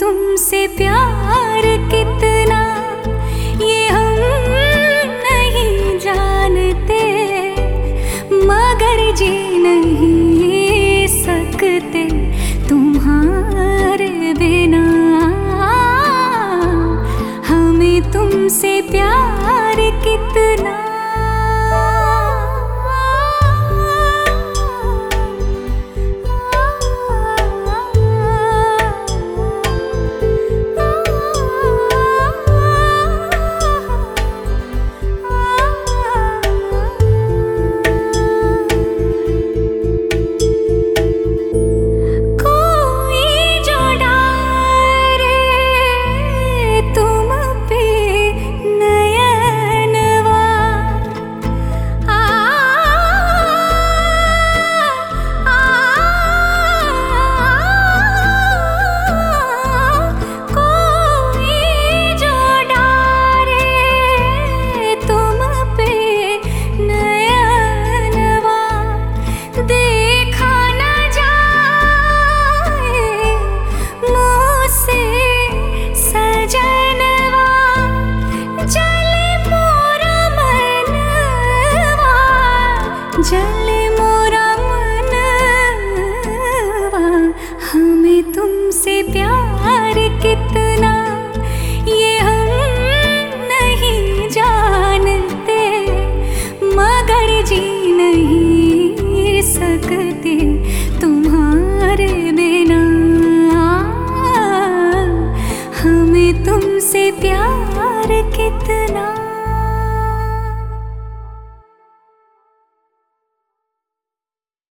तुमसे प्यार कितना ये हम नहीं जानते। मगर जी सकते तुम्हारे बिना। हमें तुमसे प्यार कितना